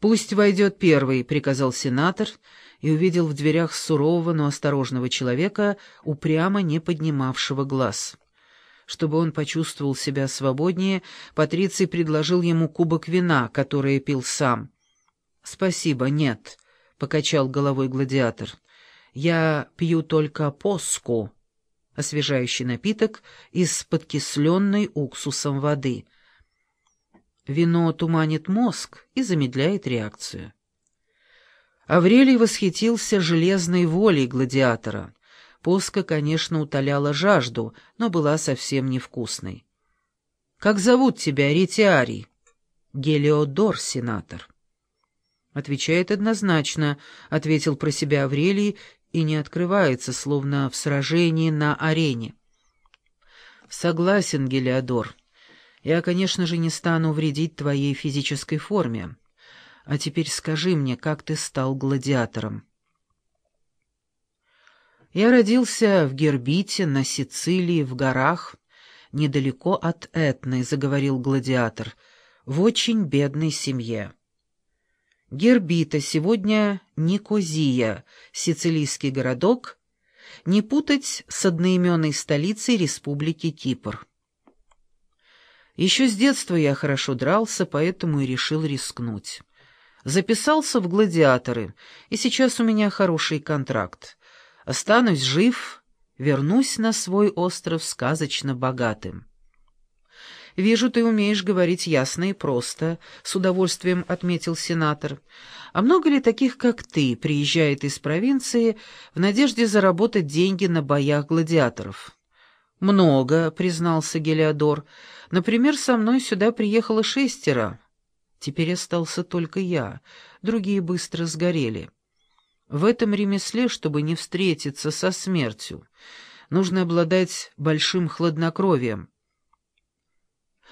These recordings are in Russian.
«Пусть войдет первый», — приказал сенатор, и увидел в дверях сурового, но осторожного человека, упрямо не поднимавшего глаз. Чтобы он почувствовал себя свободнее, Патриций предложил ему кубок вина, которое пил сам. «Спасибо, нет», — покачал головой гладиатор. «Я пью только поску» освежающий напиток из подкисленной уксусом воды. Вино туманит мозг и замедляет реакцию. Аврелий восхитился железной волей гладиатора. Поска, конечно, утоляла жажду, но была совсем невкусной. «Как зовут тебя, Ретиарий?» «Гелиодор, сенатор». «Отвечает однозначно», — ответил про себя Аврелий и не открывается, словно в сражении на арене. «Согласен, Гелиодор. Я, конечно же, не стану вредить твоей физической форме. А теперь скажи мне, как ты стал гладиатором?» «Я родился в Гербите, на Сицилии, в горах, недалеко от Этны», — заговорил гладиатор, — «в очень бедной семье». Гербита, сегодня Никозия, сицилийский городок, не путать с одноименной столицей Республики Кипр. Еще с детства я хорошо дрался, поэтому и решил рискнуть. Записался в гладиаторы, и сейчас у меня хороший контракт. Останусь жив, вернусь на свой остров сказочно богатым. «Вижу, ты умеешь говорить ясно и просто», — с удовольствием отметил сенатор. «А много ли таких, как ты, приезжает из провинции в надежде заработать деньги на боях гладиаторов?» «Много», — признался Гелиодор. «Например, со мной сюда приехало шестеро. Теперь остался только я, другие быстро сгорели. В этом ремесле, чтобы не встретиться со смертью, нужно обладать большим хладнокровием».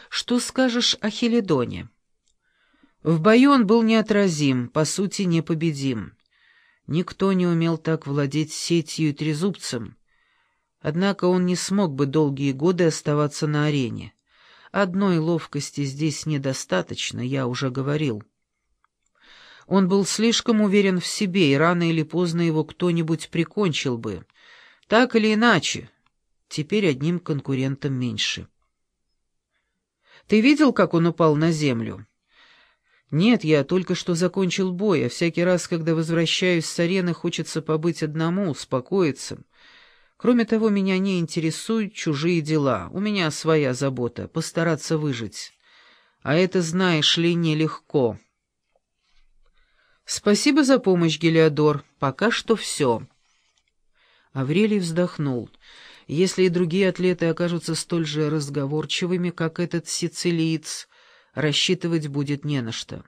Что скажешь о Хелидоне? В бою он был неотразим, по сути, непобедим. Никто не умел так владеть сетью и трезубцем. Однако он не смог бы долгие годы оставаться на арене. Одной ловкости здесь недостаточно, я уже говорил. Он был слишком уверен в себе, и рано или поздно его кто-нибудь прикончил бы. Так или иначе, теперь одним конкурентом меньше. Ты видел, как он упал на землю?» «Нет, я только что закончил бой, а всякий раз, когда возвращаюсь с арены, хочется побыть одному, успокоиться. Кроме того, меня не интересуют чужие дела. У меня своя забота — постараться выжить. А это, знаешь ли, нелегко». «Спасибо за помощь, Гелиодор. Пока что все». Аврелий вздохнул. Если и другие атлеты окажутся столь же разговорчивыми, как этот сицилиец, рассчитывать будет не на что.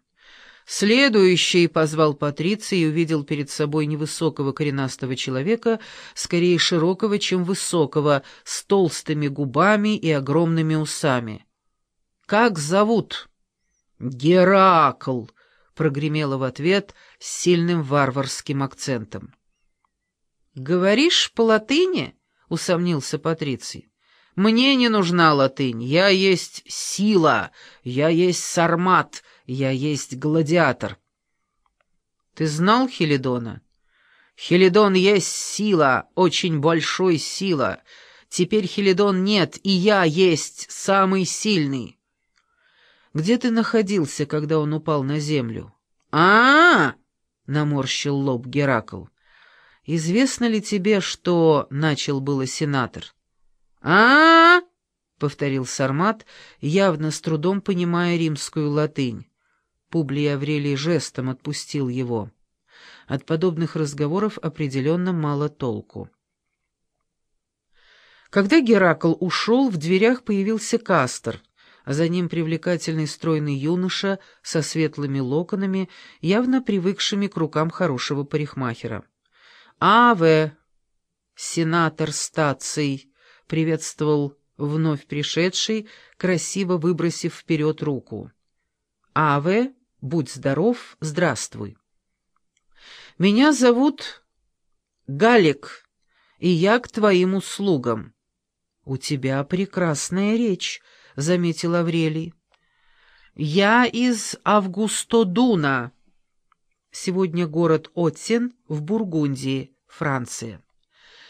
Следующий позвал Патриций и увидел перед собой невысокого коренастого человека, скорее широкого, чем высокого, с толстыми губами и огромными усами. «Как зовут?» «Геракл», — прогремело в ответ с сильным варварским акцентом. «Говоришь по-латыни?» — усомнился Патриций. «Мне не нужна латынь. Я есть сила, я есть сармат, я есть гладиатор». «Ты знал Хелидона?» «Хелидон есть сила, очень большой сила. Теперь Хелидон нет, и я есть самый сильный». «Где ты находился, когда он упал на землю?» «А-а-а!» — наморщил лоб Геракл. «Известно ли тебе, что...» — начал было сенатор. а, -а, -а повторил Сармат, явно с трудом понимая римскую латынь. Публий Аврелий жестом отпустил его. От подобных разговоров определенно мало толку. Когда Геракл ушел, в дверях появился Кастер, а за ним привлекательный стройный юноша со светлыми локонами, явно привыкшими к рукам хорошего парикмахера. «Аве!» «Сенатор стаций!» — приветствовал вновь пришедший, красиво выбросив вперед руку. «Аве! Будь здоров! Здравствуй!» «Меня зовут Галик, и я к твоим услугам». «У тебя прекрасная речь», — заметил Аврелий. «Я из Августодуна», Сегодня город Оттен в Бургундии, Франция.